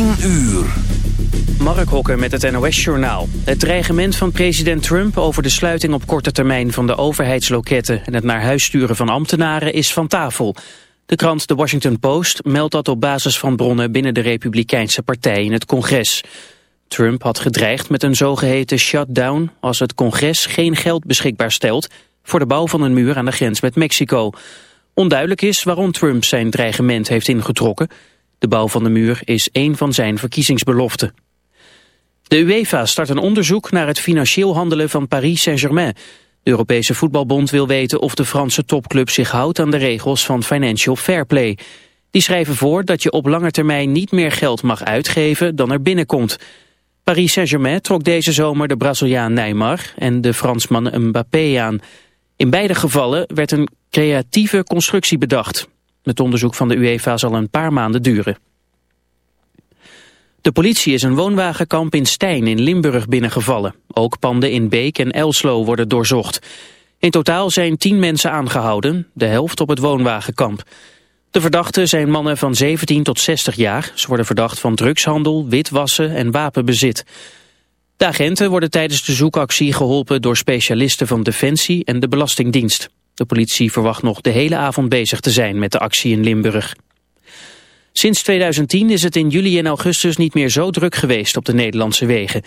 10 uur. Mark Hokker met het NOS-journaal. Het dreigement van president Trump over de sluiting op korte termijn van de overheidsloketten en het naar huis sturen van ambtenaren is van tafel. De krant The Washington Post meldt dat op basis van bronnen binnen de Republikeinse Partij in het congres. Trump had gedreigd met een zogeheten shutdown als het congres geen geld beschikbaar stelt voor de bouw van een muur aan de grens met Mexico. Onduidelijk is waarom Trump zijn dreigement heeft ingetrokken. De bouw van de muur is één van zijn verkiezingsbeloften. De UEFA start een onderzoek naar het financieel handelen van Paris Saint-Germain. De Europese Voetbalbond wil weten of de Franse topclub zich houdt aan de regels van Financial Fair Play. Die schrijven voor dat je op lange termijn niet meer geld mag uitgeven dan er binnenkomt. Paris Saint-Germain trok deze zomer de Braziliaan Neymar en de Fransman Mbappé aan. In beide gevallen werd een creatieve constructie bedacht. Het onderzoek van de UEFA zal een paar maanden duren. De politie is een woonwagenkamp in Stijn in Limburg binnengevallen. Ook panden in Beek en Elslo worden doorzocht. In totaal zijn tien mensen aangehouden, de helft op het woonwagenkamp. De verdachten zijn mannen van 17 tot 60 jaar. Ze worden verdacht van drugshandel, witwassen en wapenbezit. De agenten worden tijdens de zoekactie geholpen door specialisten van Defensie en de Belastingdienst. De politie verwacht nog de hele avond bezig te zijn met de actie in Limburg. Sinds 2010 is het in juli en augustus niet meer zo druk geweest op de Nederlandse wegen.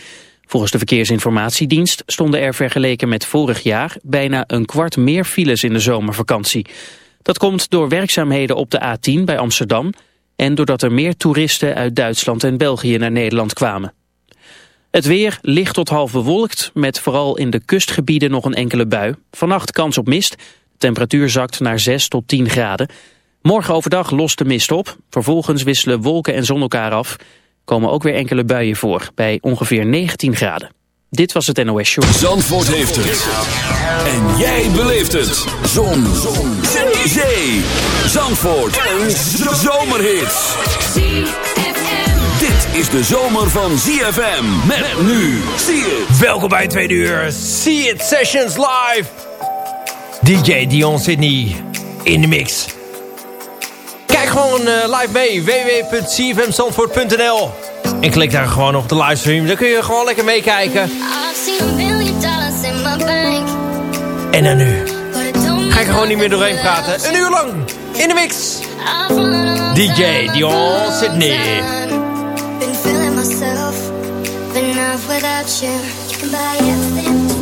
Volgens de Verkeersinformatiedienst stonden er vergeleken met vorig jaar bijna een kwart meer files in de zomervakantie. Dat komt door werkzaamheden op de A10 bij Amsterdam en doordat er meer toeristen uit Duitsland en België naar Nederland kwamen. Het weer licht tot half bewolkt, met vooral in de kustgebieden nog een enkele bui. Vannacht kans op mist, temperatuur zakt naar 6 tot 10 graden. Morgen overdag lost de mist op. Vervolgens wisselen wolken en zon elkaar af. Komen ook weer enkele buien voor, bij ongeveer 19 graden. Dit was het NOS Show. Zandvoort heeft het. En jij beleeft het. Zon. zon. Zee. Zee. Zandvoort. Een zomerhit. Dit is de zomer van ZFM. Met nu. Zie het. Welkom bij het tweede uur. See It Sessions Live. DJ Dion Sydney in de mix. Kijk gewoon uh, live mee. www.cfmzandvoort.nl En klik daar gewoon op de livestream. Dan kun je gewoon lekker meekijken. En dan nu. Ga ik er gewoon niet meer doorheen praten. Een uur lang. In de mix. DJ Dion Sydney. Been feeling myself. Been off without you. You can buy everything.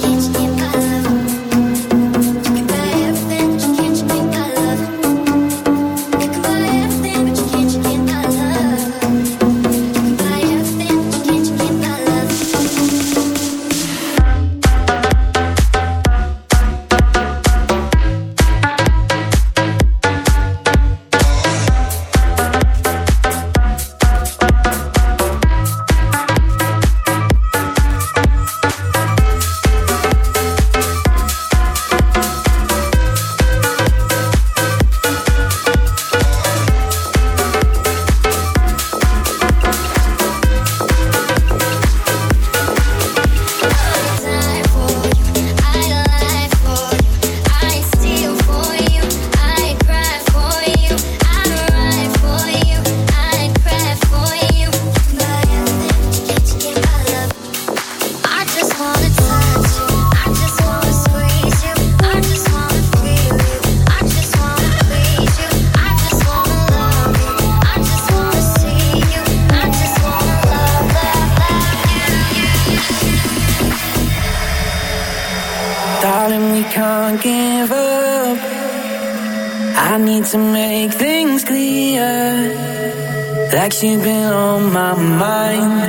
You've been on my mind.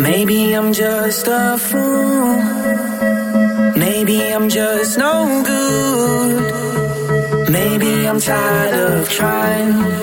Maybe I'm just a fool. Maybe I'm just no good. Maybe I'm tired of trying.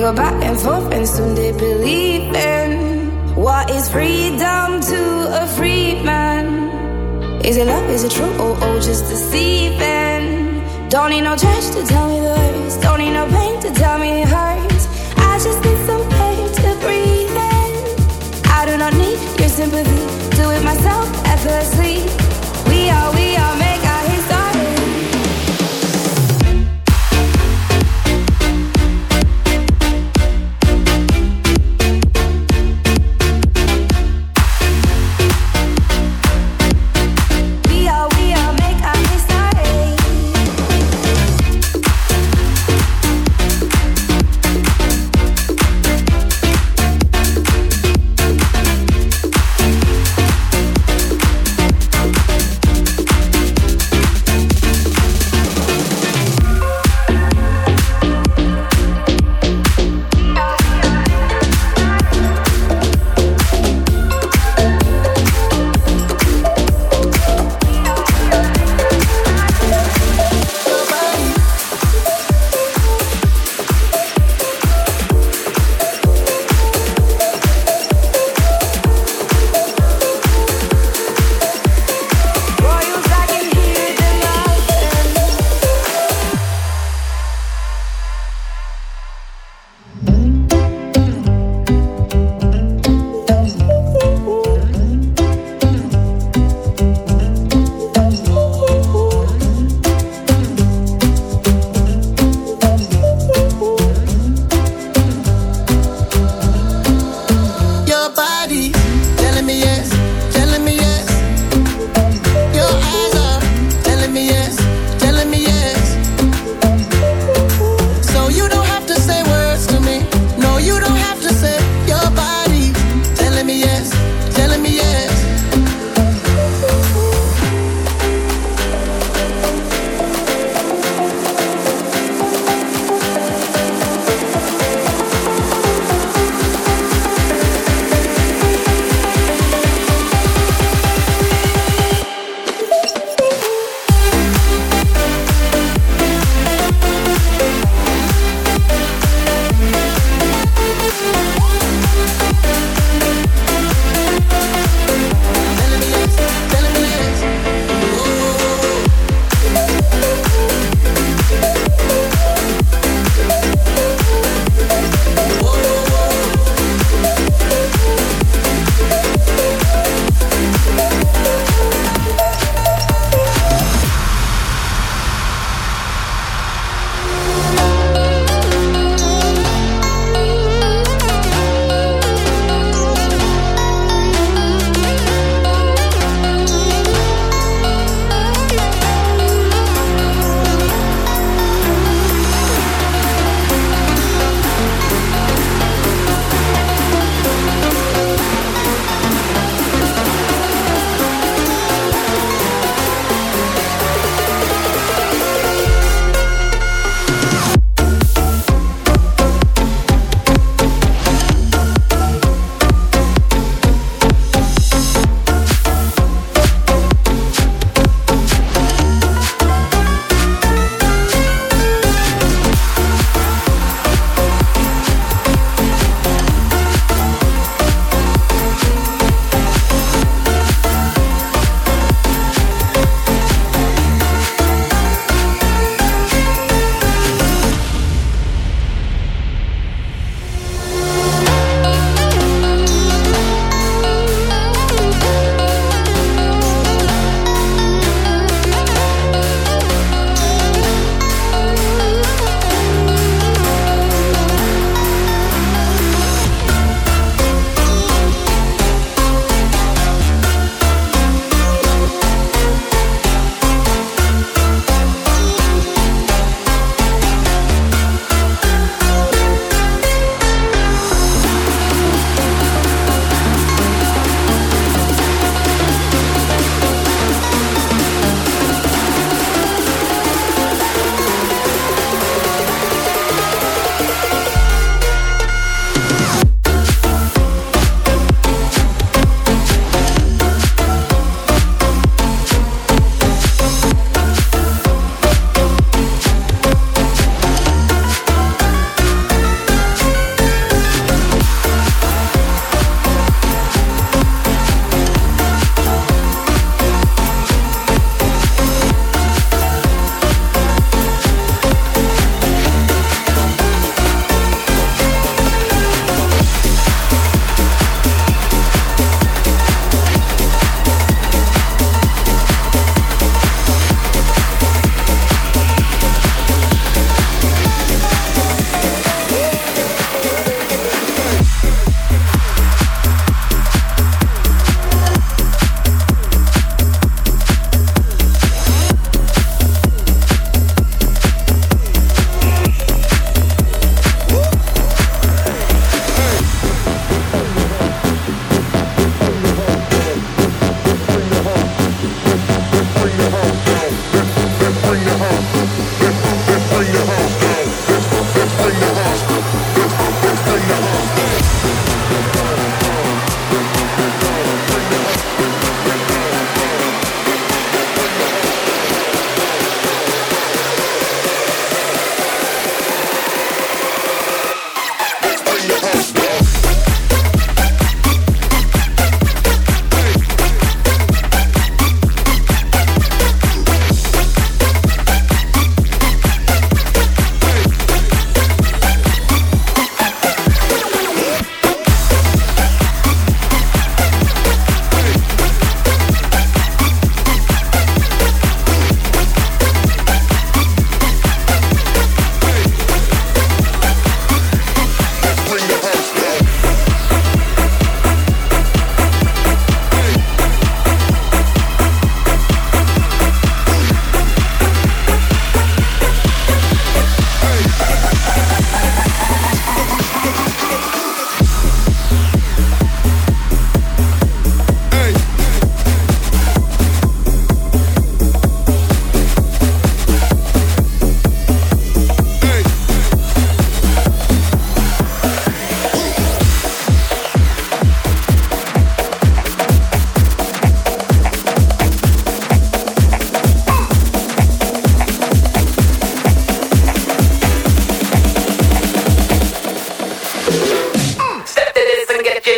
they go back and forth and soon they believe in what is freedom to a free man? Is it love? Is it true? Or, just deceiving? Don't need no church to tell me the words. Don't need no pain to tell me it hurts. I just need some pain to breathe in. I do not need your sympathy. Do it myself effortlessly. We are, we are, making.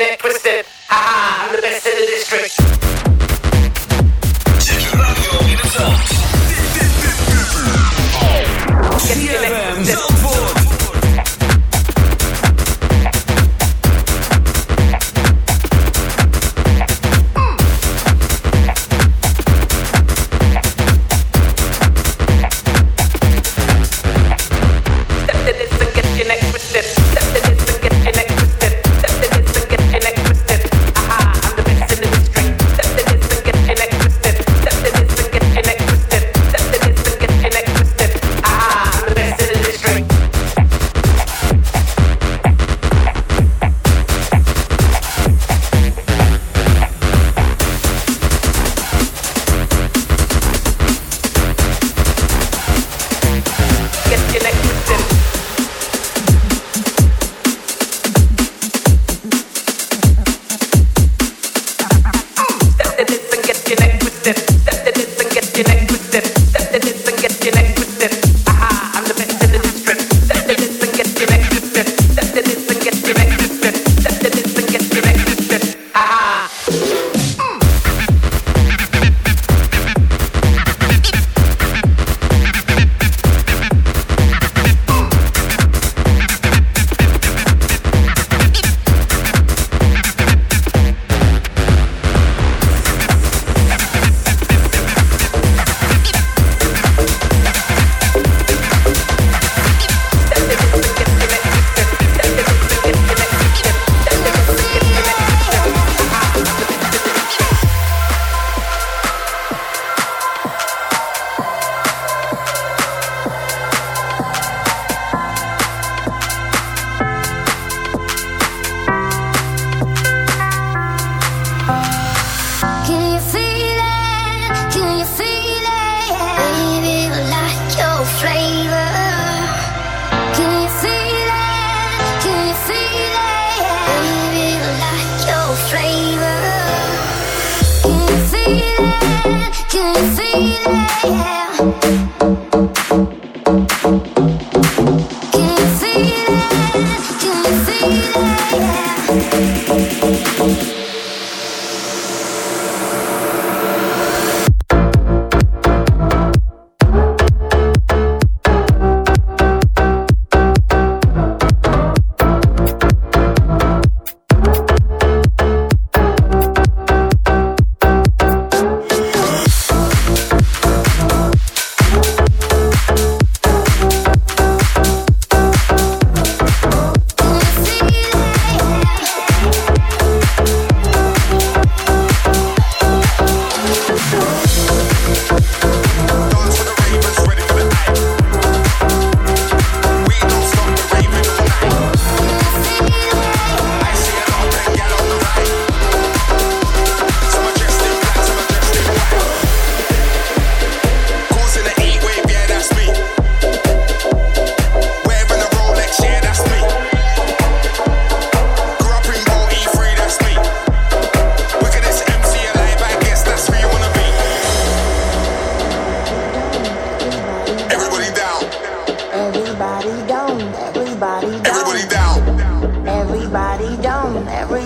Twist it twisted. Ha ha, I'm the best in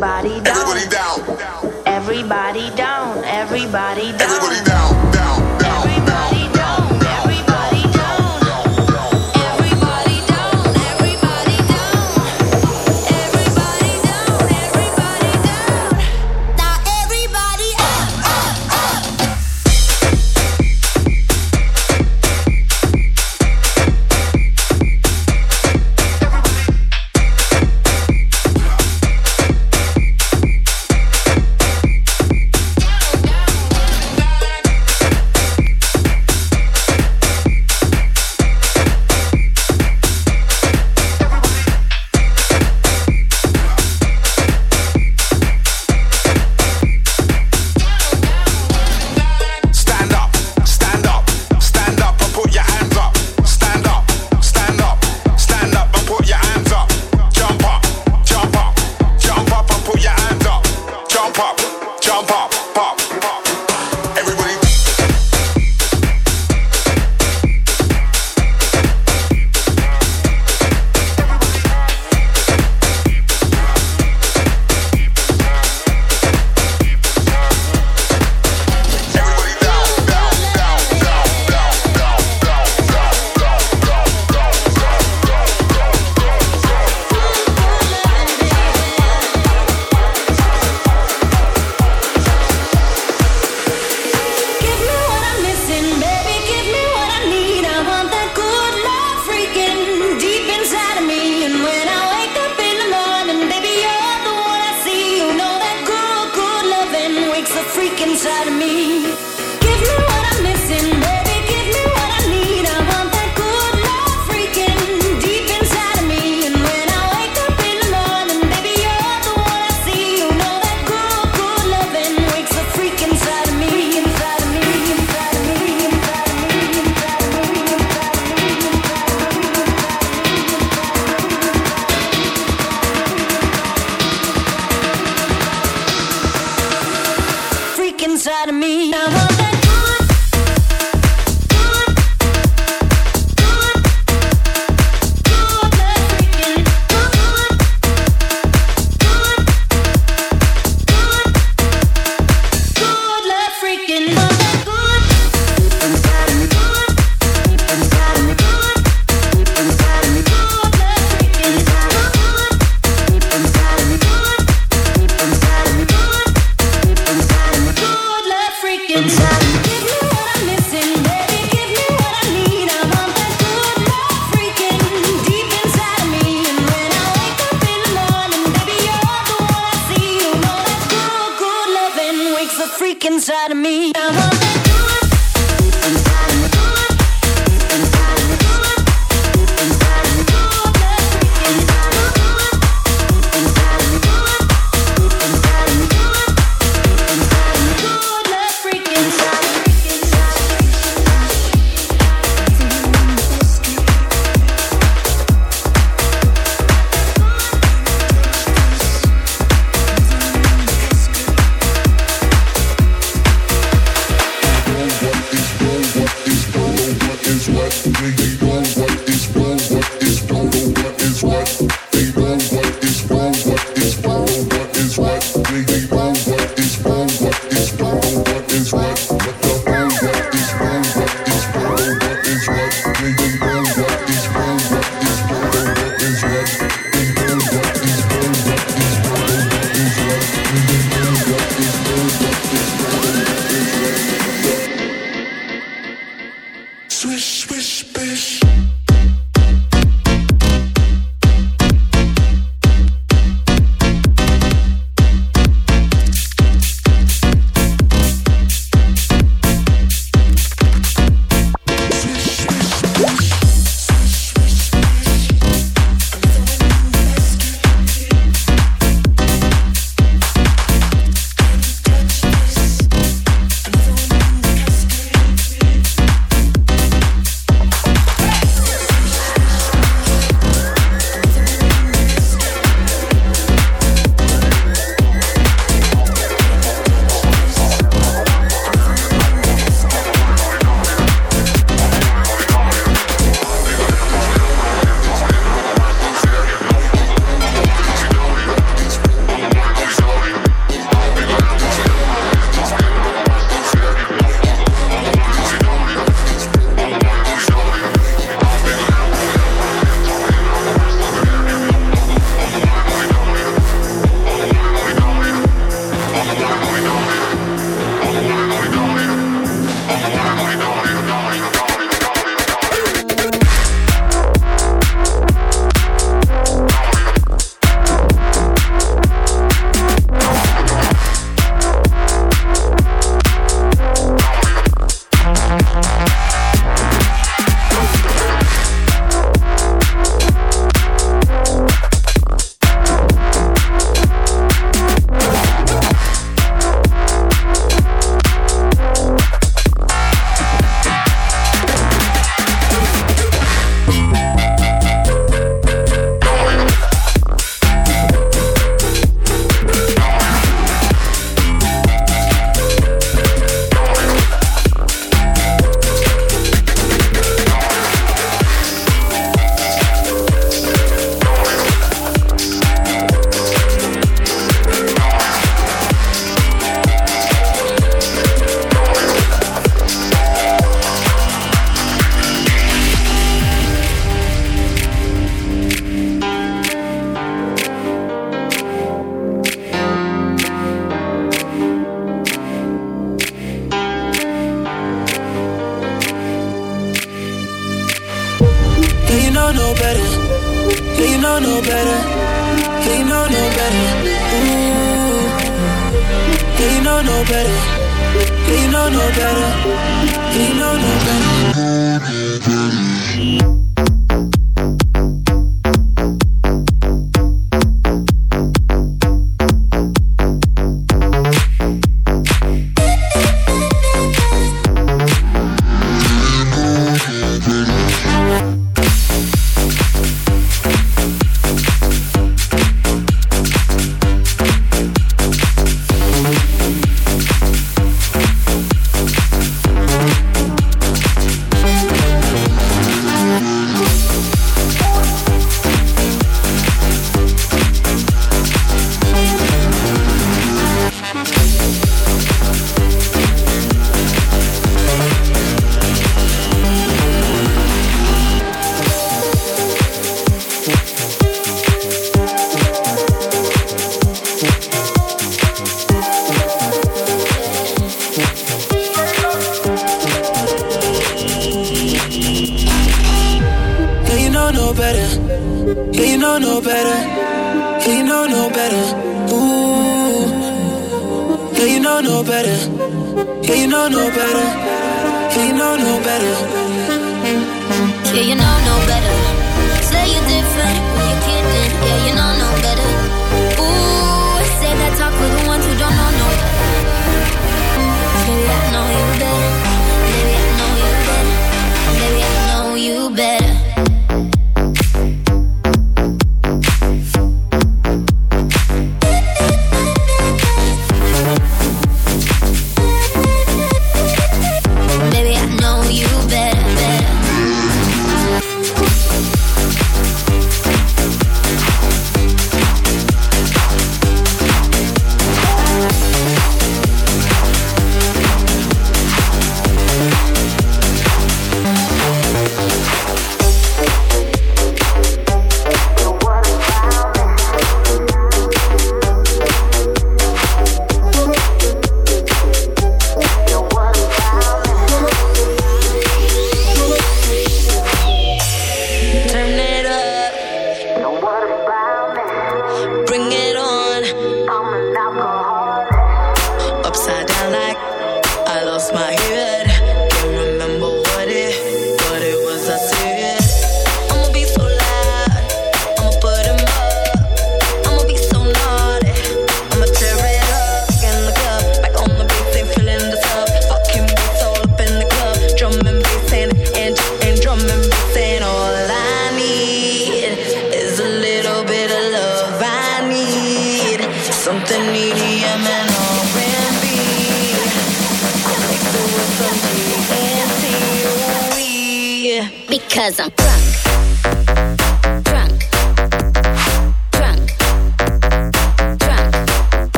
Everybody down. Everybody down. Everybody down. Everybody down.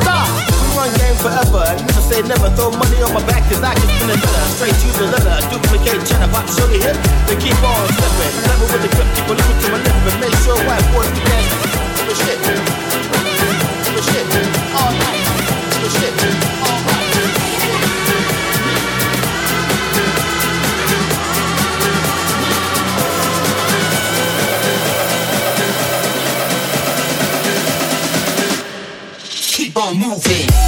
Stop. We run game forever. Never say never. Throw money on my back cause I can spin a letter. Straight to the letter. Duplicate, cheddar, show the hip. They keep on slipping. Never with the grip, keep on looking to my lip. And make sure white boys can dance. Give a shit. Give a shit. All night. Give a shit. groovy.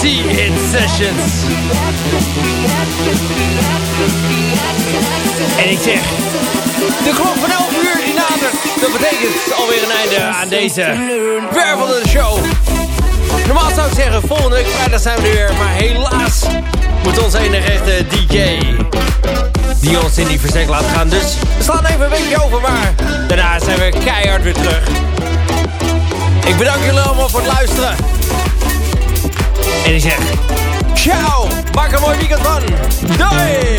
See It Sessions. En ik zeg, de klok van 11 uur die nadert. Dat betekent alweer een einde aan deze wervelde show. Normaal zou ik zeggen, volgende week vrijdag zijn we er weer. Maar helaas moet onze enige echte DJ die ons in die verzek laat gaan. Dus we slaan even een weekje over, maar daarna zijn we keihard weer terug. Ik bedank jullie allemaal voor het luisteren. En ik zeg, ciao, maak een mooi weekend van. Doei!